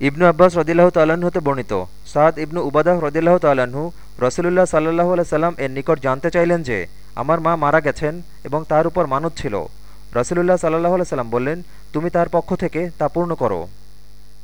ইবনু আব্বাস রদিল্লাহ তাল্লাহ্ন হতে বর্ণিত। সাদ ইবনু উবাদাহ রদিল্লাহ তাল্লাহ্ন রসুলুল্লাহ সাল্লাহ সাল্লাম এর নিকট জানতে চাইলেন যে, আমার মা মারা গেছেন এবং তার উপর মানত ছিল। রসুলুল্লাহ সাল্লাহ সাল্লাম বললেন, তুমি তার পক্ষ থেকে তা পূর্ণ করো।